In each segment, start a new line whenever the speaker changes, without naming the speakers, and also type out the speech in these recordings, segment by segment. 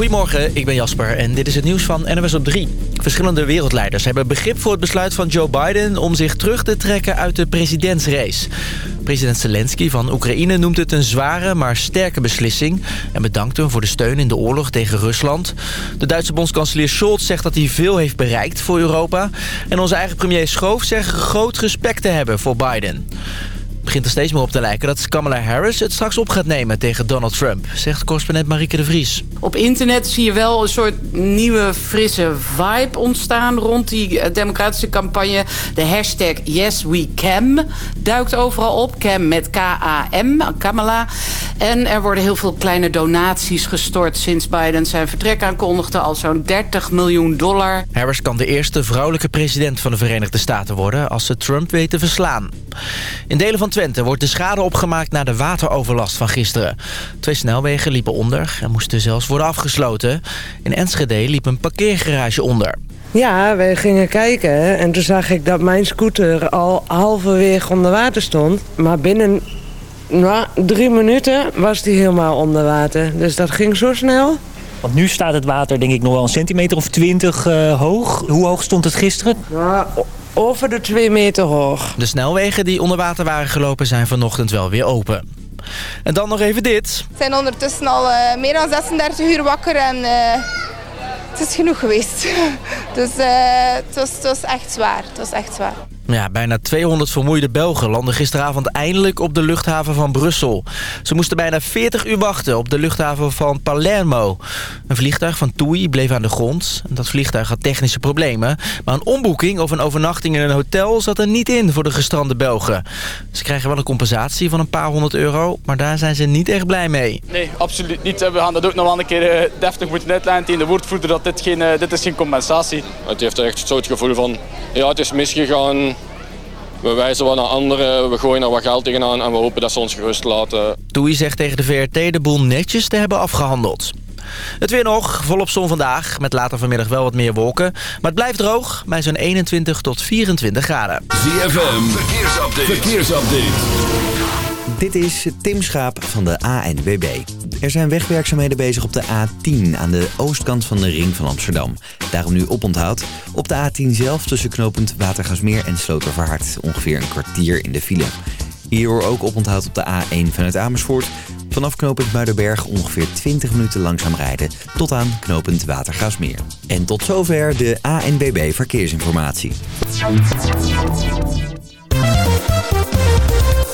Goedemorgen, ik ben Jasper en dit is het nieuws van NWS op 3. Verschillende wereldleiders hebben begrip voor het besluit van Joe Biden... om zich terug te trekken uit de presidentsrace. President Zelensky van Oekraïne noemt het een zware, maar sterke beslissing... en bedankt hem voor de steun in de oorlog tegen Rusland. De Duitse bondskanselier Scholz zegt dat hij veel heeft bereikt voor Europa. En onze eigen premier Schoof zegt groot respect te hebben voor Biden begint er steeds meer op te lijken dat Kamala Harris het straks op gaat nemen tegen Donald Trump, zegt correspondent Marieke de Vries.
Op internet zie je wel een soort nieuwe frisse vibe ontstaan rond die eh, democratische campagne. De hashtag YesWeCam duikt overal op. Cam met K-A-M, Kamala. En er worden heel veel kleine donaties gestort sinds Biden zijn vertrek aankondigde. Al zo'n 30 miljoen dollar.
Harris kan de eerste vrouwelijke president van de Verenigde Staten worden als ze Trump weet te verslaan. In delen van Twente wordt de schade opgemaakt na de wateroverlast van gisteren. Twee snelwegen liepen onder en moesten zelfs worden afgesloten. In Enschede liep een parkeergarage onder.
Ja, wij gingen kijken en toen zag ik dat mijn scooter al halverwege onder water stond. Maar binnen nou, drie minuten was die helemaal onder water. Dus dat ging zo snel.
Want nu staat het water denk ik nog wel een centimeter of twintig uh, hoog. Hoe hoog stond het gisteren?
Nou, over de twee meter hoog.
De snelwegen die onder water waren gelopen zijn vanochtend wel weer open. En dan nog even dit.
We zijn ondertussen al uh, meer dan 36 uur wakker en uh, het is genoeg geweest. dus uh, het, was, het was echt zwaar. Het was echt zwaar.
Ja, bijna 200 vermoeide Belgen landen gisteravond eindelijk op de luchthaven van Brussel. Ze moesten bijna 40 uur wachten op de luchthaven van Palermo. Een vliegtuig van TUI bleef aan de grond. Dat vliegtuig had technische problemen. Maar een omboeking of een overnachting in een hotel zat er niet in voor de gestrande Belgen. Ze krijgen wel een compensatie van een paar honderd euro, maar daar zijn ze niet echt blij mee.
Nee, absoluut niet. We gaan dat ook nog wel een keer uh, deftig moeten uitleggen tegen de woordvoerder dat dit geen, uh, dit is geen compensatie.
Het heeft echt zo het gevoel van, ja het is misgegaan, we wijzen wat naar anderen, we gooien er wat geld tegenaan en we hopen dat ze ons gerust laten.
Toei zegt tegen de VRT de boel netjes te hebben afgehandeld. Het weer nog, volop zon vandaag, met later vanmiddag wel wat meer wolken. Maar het blijft droog, bij zo'n 21 tot 24 graden.
ZFM, verkeersupdate. verkeersupdate.
Dit is Tim Schaap van de ANWB. Er zijn wegwerkzaamheden bezig op de A10 aan de oostkant van de ring van Amsterdam. Daarom nu oponthoud. Op de A10 zelf tussen knooppunt Watergasmeer en Slotervaart ongeveer een kwartier in de file. Hierdoor ook oponthoud op de A1 vanuit Amersfoort. Vanaf knooppunt Muidenberg ongeveer 20 minuten langzaam rijden tot aan knooppunt Watergasmeer. En tot zover de ANBB Verkeersinformatie.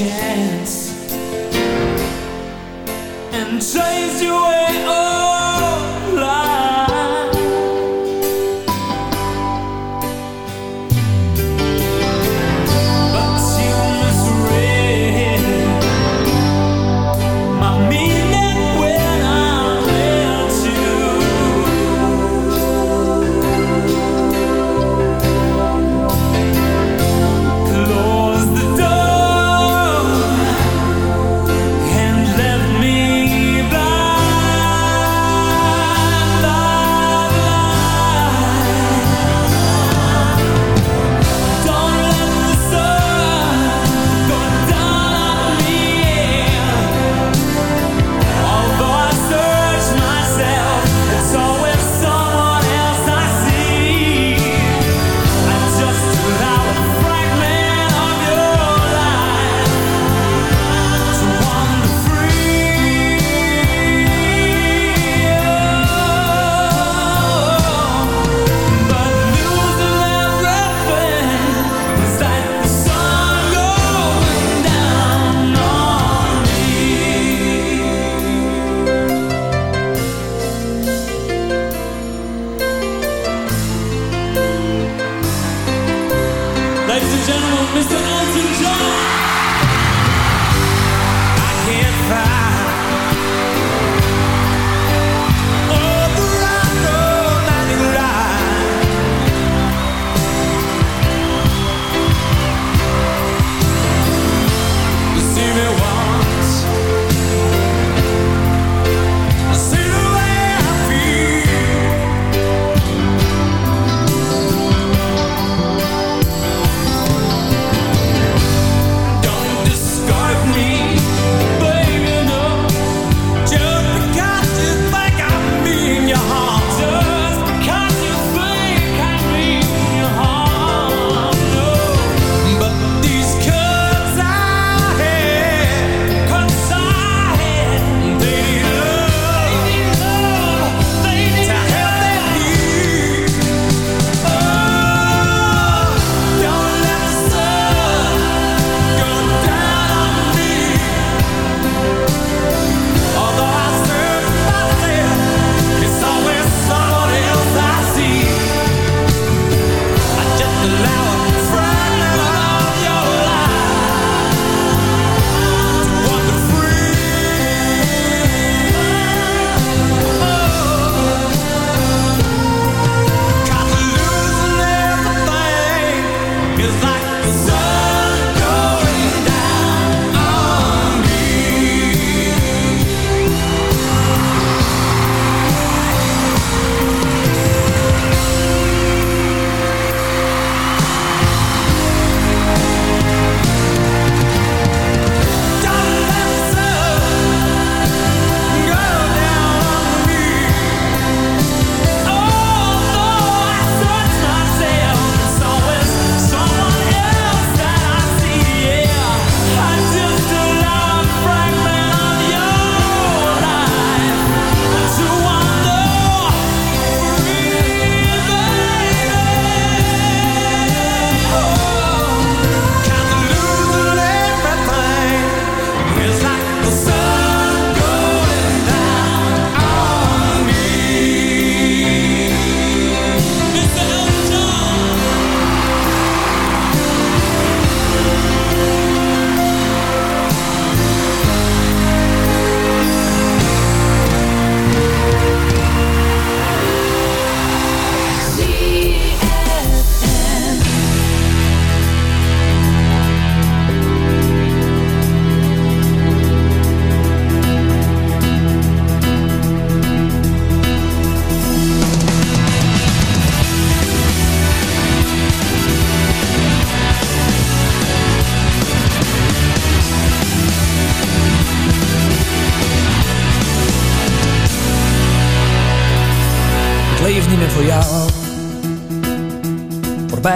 Chance and chase you away.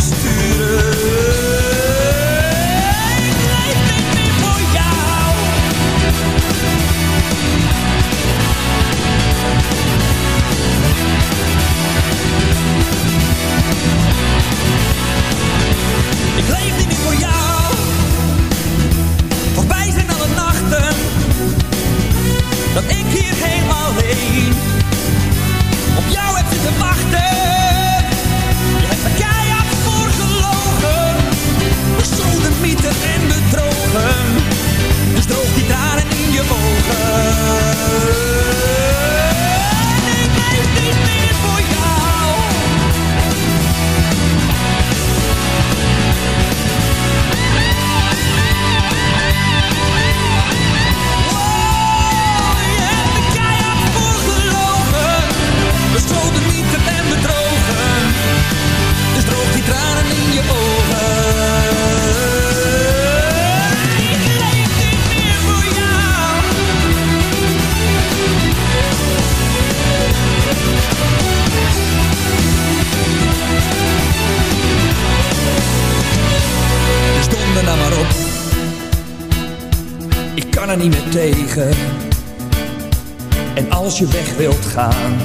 sturen. En als je weg wilt gaan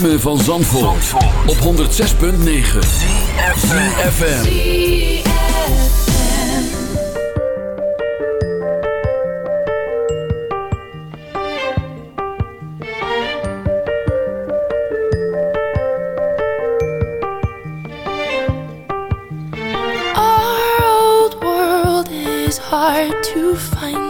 ritme van Zandvoort, Zandvoort. op 106.9 CFFM
Our old world is hard to find.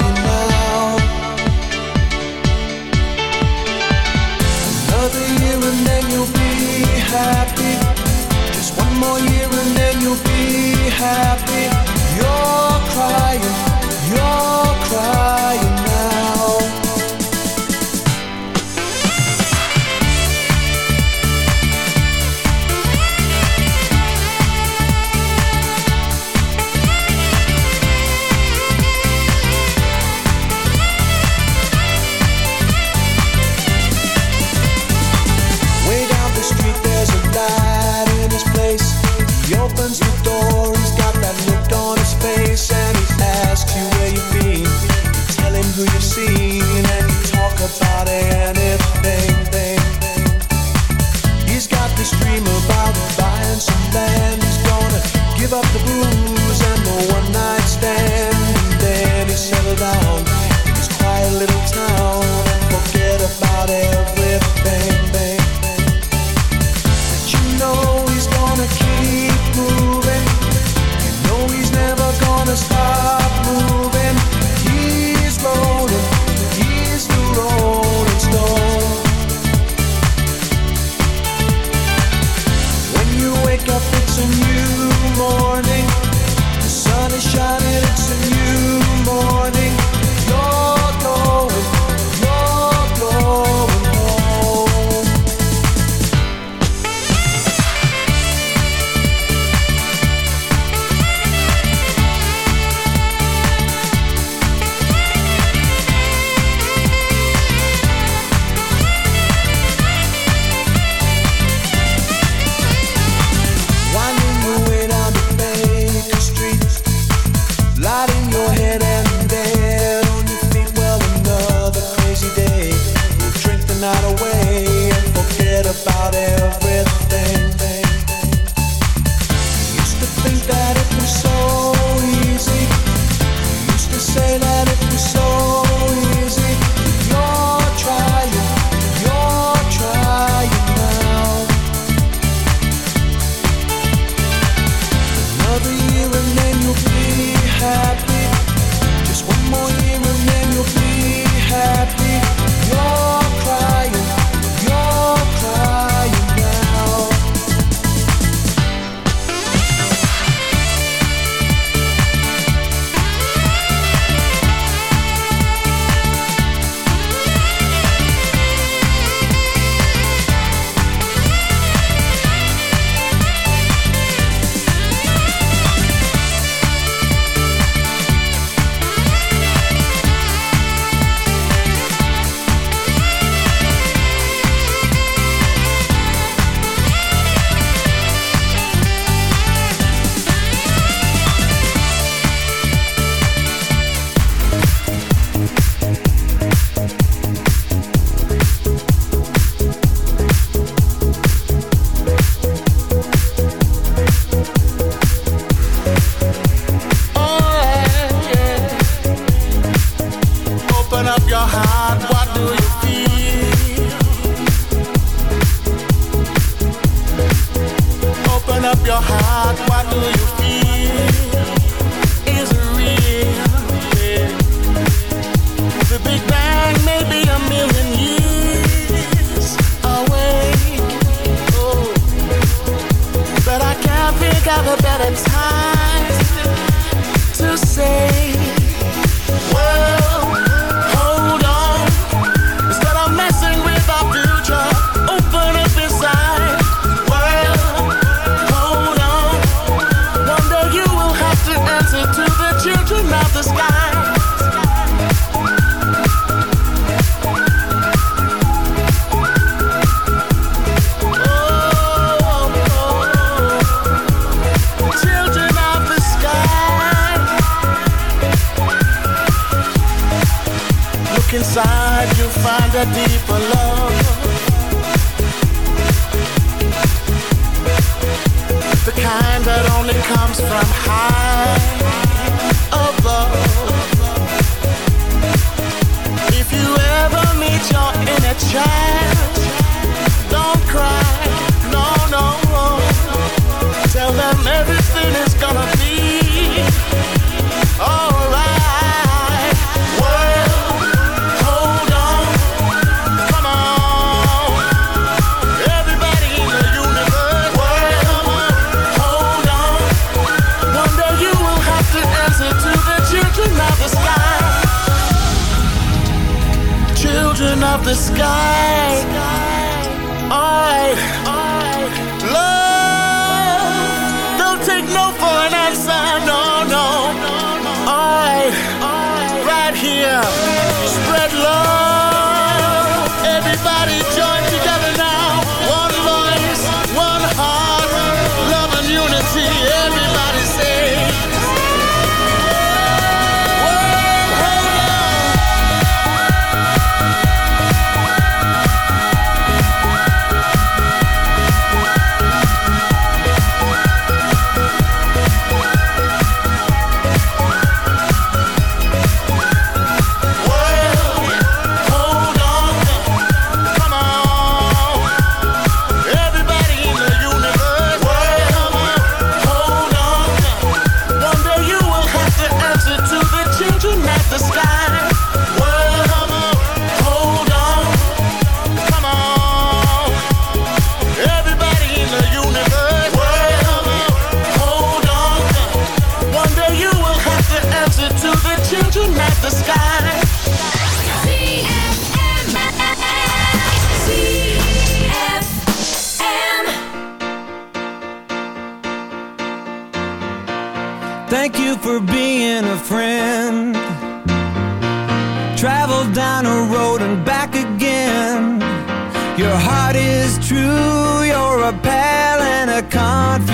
happy. Just one more year and then you'll be happy. You're crying.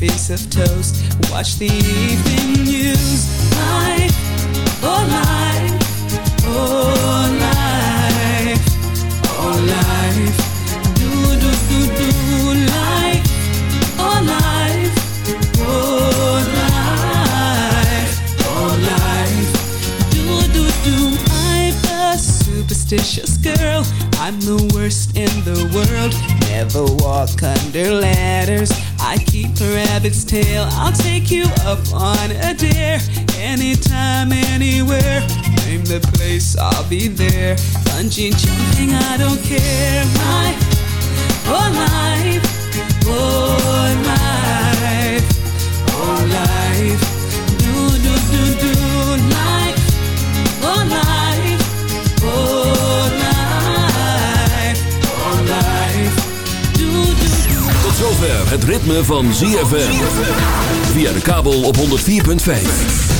piece of toast. Watch the evening news. Bungee jumping, I don't care. My whole life, oh life, oh life. Do do do do life, oh life, oh life, oh life. Do do do.
Tot zover het ritme van ZFM. Via de kabel op 104.5.